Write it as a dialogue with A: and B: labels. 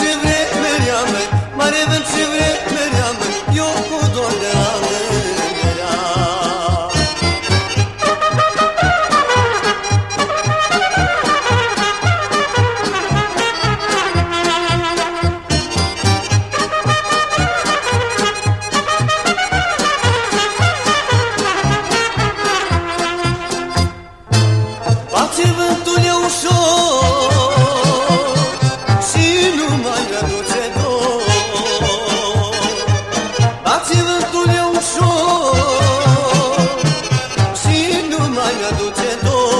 A: to the duce